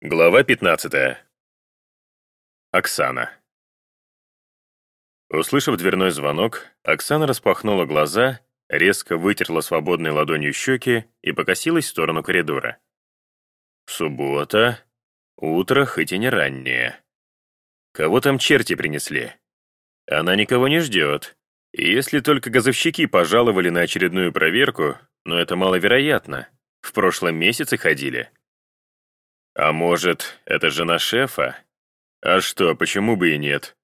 Глава 15. Оксана. Услышав дверной звонок, Оксана распахнула глаза, резко вытерла свободной ладонью щеки и покосилась в сторону коридора. Суббота, утро хоть и не раннее. Кого там черти принесли? Она никого не ждет. Если только газовщики пожаловали на очередную проверку, но это маловероятно. В прошлом месяце ходили. А может, это жена шефа? А что, почему бы и нет?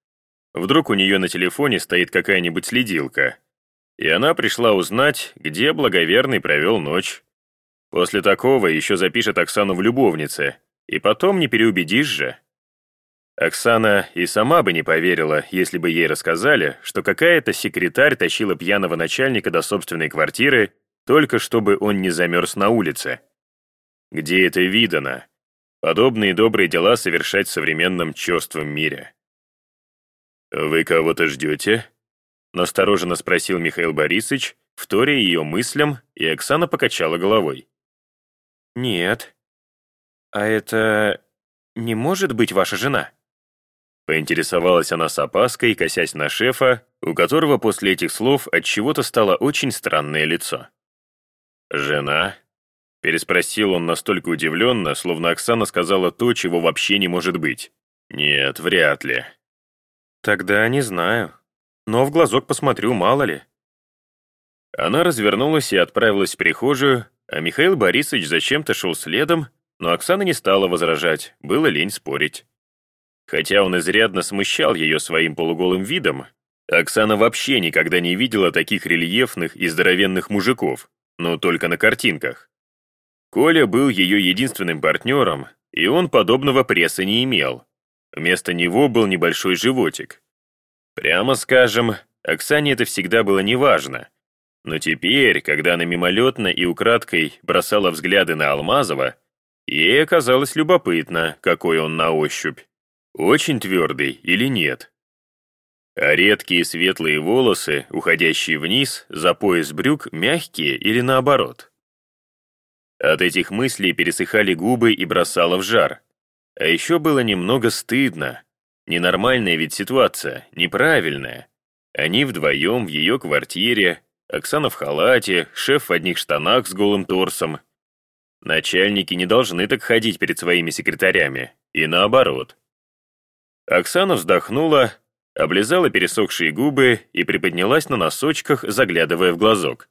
Вдруг у нее на телефоне стоит какая-нибудь следилка, и она пришла узнать, где благоверный провел ночь. После такого еще запишет Оксану в любовнице, и потом не переубедишь же. Оксана и сама бы не поверила, если бы ей рассказали, что какая-то секретарь тащила пьяного начальника до собственной квартиры, только чтобы он не замерз на улице. Где это видано? Подобные добрые дела совершать в современном черством мире. «Вы кого-то ждете?» Настороженно спросил Михаил Борисович, вторя ее мыслям, и Оксана покачала головой. «Нет. А это не может быть ваша жена?» Поинтересовалась она с опаской, косясь на шефа, у которого после этих слов от чего то стало очень странное лицо. «Жена?» Переспросил он настолько удивленно, словно Оксана сказала то, чего вообще не может быть. Нет, вряд ли. Тогда не знаю. Но в глазок посмотрю, мало ли. Она развернулась и отправилась в прихожую, а Михаил Борисович зачем-то шел следом, но Оксана не стала возражать, было лень спорить. Хотя он изрядно смущал ее своим полуголым видом, Оксана вообще никогда не видела таких рельефных и здоровенных мужиков, но только на картинках. Коля был ее единственным партнером, и он подобного пресса не имел. Вместо него был небольшой животик. Прямо скажем, Оксане это всегда было неважно. Но теперь, когда она мимолетно и украдкой бросала взгляды на Алмазова, ей оказалось любопытно, какой он на ощупь. Очень твердый или нет. А редкие светлые волосы, уходящие вниз, за пояс брюк, мягкие или наоборот. От этих мыслей пересыхали губы и бросало в жар. А еще было немного стыдно. Ненормальная ведь ситуация, неправильная. Они вдвоем в ее квартире, Оксана в халате, шеф в одних штанах с голым торсом. Начальники не должны так ходить перед своими секретарями, и наоборот. Оксана вздохнула, облизала пересохшие губы и приподнялась на носочках, заглядывая в глазок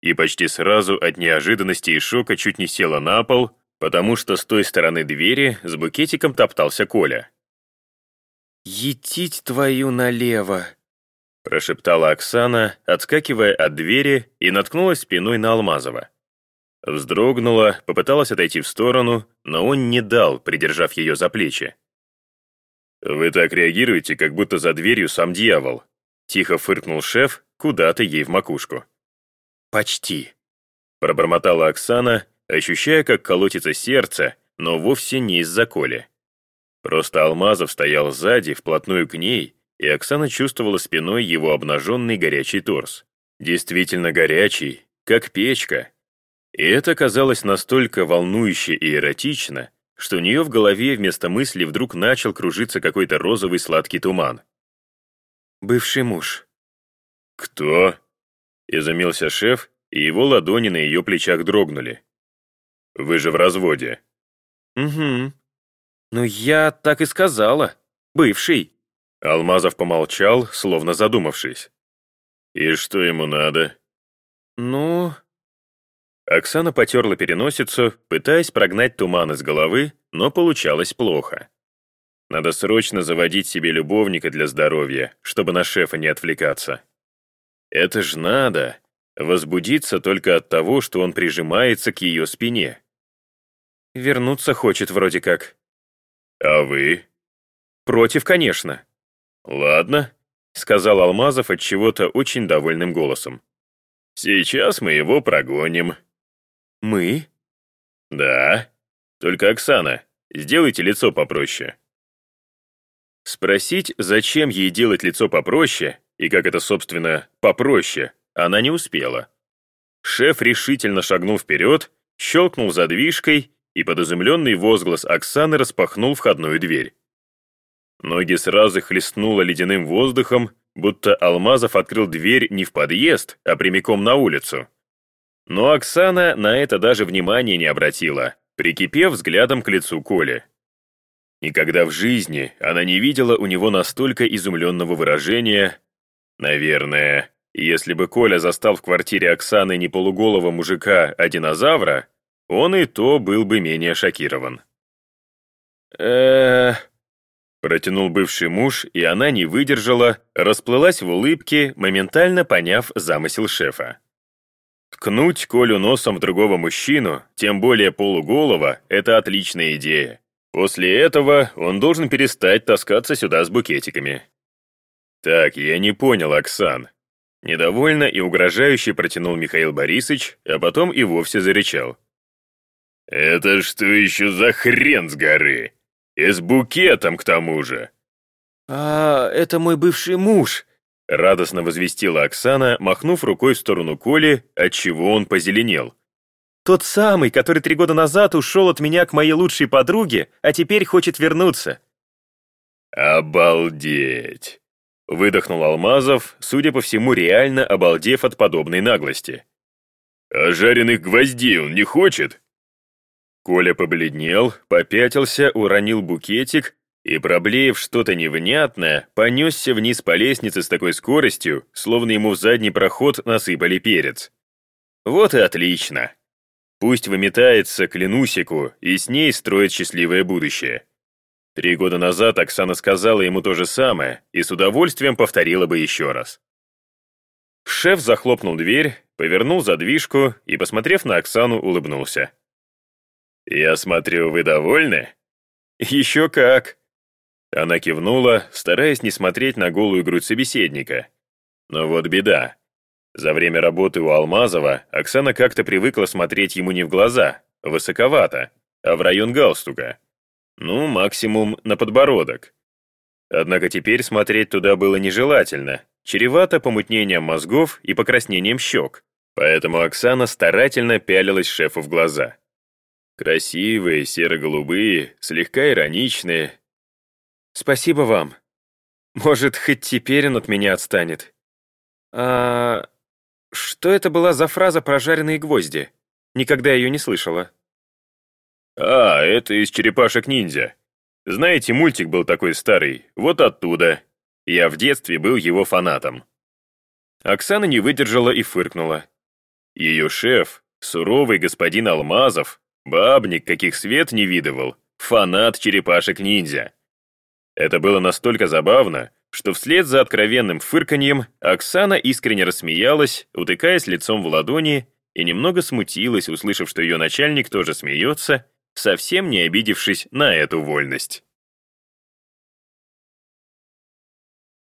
и почти сразу от неожиданности и шока чуть не села на пол, потому что с той стороны двери с букетиком топтался Коля. «Етить твою налево!» прошептала Оксана, отскакивая от двери и наткнулась спиной на Алмазова. Вздрогнула, попыталась отойти в сторону, но он не дал, придержав ее за плечи. «Вы так реагируете, как будто за дверью сам дьявол», тихо фыркнул шеф куда-то ей в макушку. «Почти», — пробормотала Оксана, ощущая, как колотится сердце, но вовсе не из-за Коли. Просто Алмазов стоял сзади, вплотную к ней, и Оксана чувствовала спиной его обнаженный горячий торс. Действительно горячий, как печка. И это казалось настолько волнующе и эротично, что у нее в голове вместо мысли вдруг начал кружиться какой-то розовый сладкий туман. «Бывший муж». «Кто?» Изумился шеф, и его ладони на ее плечах дрогнули. «Вы же в разводе». «Угу. Ну, я так и сказала. Бывший». Алмазов помолчал, словно задумавшись. «И что ему надо?» «Ну...» Оксана потерла переносицу, пытаясь прогнать туман из головы, но получалось плохо. Надо срочно заводить себе любовника для здоровья, чтобы на шефа не отвлекаться. Это ж надо. Возбудиться только от того, что он прижимается к ее спине. Вернуться хочет вроде как. А вы? Против, конечно. Ладно, сказал Алмазов от чего-то очень довольным голосом. Сейчас мы его прогоним. Мы? Да. Только, Оксана, сделайте лицо попроще. Спросить, зачем ей делать лицо попроще, и как это, собственно, попроще, она не успела. Шеф решительно шагнул вперед, щелкнул задвижкой, и под изумленный возглас Оксаны распахнул входную дверь. Ноги сразу хлестнуло ледяным воздухом, будто Алмазов открыл дверь не в подъезд, а прямиком на улицу. Но Оксана на это даже внимания не обратила, прикипев взглядом к лицу Коли. Никогда в жизни она не видела у него настолько изумленного выражения. Наверное, если бы Коля застал в квартире Оксаны не полуголого мужика, а динозавра, он и то был бы менее шокирован. э Протянул бывший муж, и она не выдержала, расплылась в улыбке, моментально поняв замысел шефа. Ткнуть Колю носом в другого мужчину, тем более полуголого, это отличная идея. После этого он должен перестать таскаться сюда с букетиками. Так, я не понял, Оксан. Недовольно и угрожающе протянул Михаил Борисович, а потом и вовсе зарычал. «Это что еще за хрен с горы? И с букетом к тому же!» «А, это мой бывший муж», — радостно возвестила Оксана, махнув рукой в сторону Коли, отчего он позеленел. «Тот самый, который три года назад ушел от меня к моей лучшей подруге, а теперь хочет вернуться». «Обалдеть!» — выдохнул Алмазов, судя по всему, реально обалдев от подобной наглости. «А жареных гвоздей он не хочет?» Коля побледнел, попятился, уронил букетик и, проблеев что-то невнятное, понесся вниз по лестнице с такой скоростью, словно ему в задний проход насыпали перец. Вот и отлично. Пусть выметается к Ленусику и с ней строит счастливое будущее. Три года назад Оксана сказала ему то же самое и с удовольствием повторила бы еще раз. Шеф захлопнул дверь, повернул задвижку и, посмотрев на Оксану, улыбнулся. «Я смотрю, вы довольны?» «Еще как!» Она кивнула, стараясь не смотреть на голую грудь собеседника. Но вот беда. За время работы у Алмазова Оксана как-то привыкла смотреть ему не в глаза, высоковато, а в район галстука. Ну, максимум на подбородок. Однако теперь смотреть туда было нежелательно, чревато помутнением мозгов и покраснением щек, поэтому Оксана старательно пялилась шефу в глаза. Красивые, серо-голубые, слегка ироничные. Спасибо вам. Может, хоть теперь он от меня отстанет. А что это была за фраза про жареные гвозди? Никогда ее не слышала. А, это из «Черепашек-ниндзя». Знаете, мультик был такой старый, вот оттуда. Я в детстве был его фанатом. Оксана не выдержала и фыркнула. Ее шеф, суровый господин Алмазов, Бабник, каких свет не видывал, фанат черепашек-ниндзя. Это было настолько забавно, что вслед за откровенным фырканьем Оксана искренне рассмеялась, утыкаясь лицом в ладони, и немного смутилась, услышав, что ее начальник тоже смеется, совсем не обидевшись на эту вольность.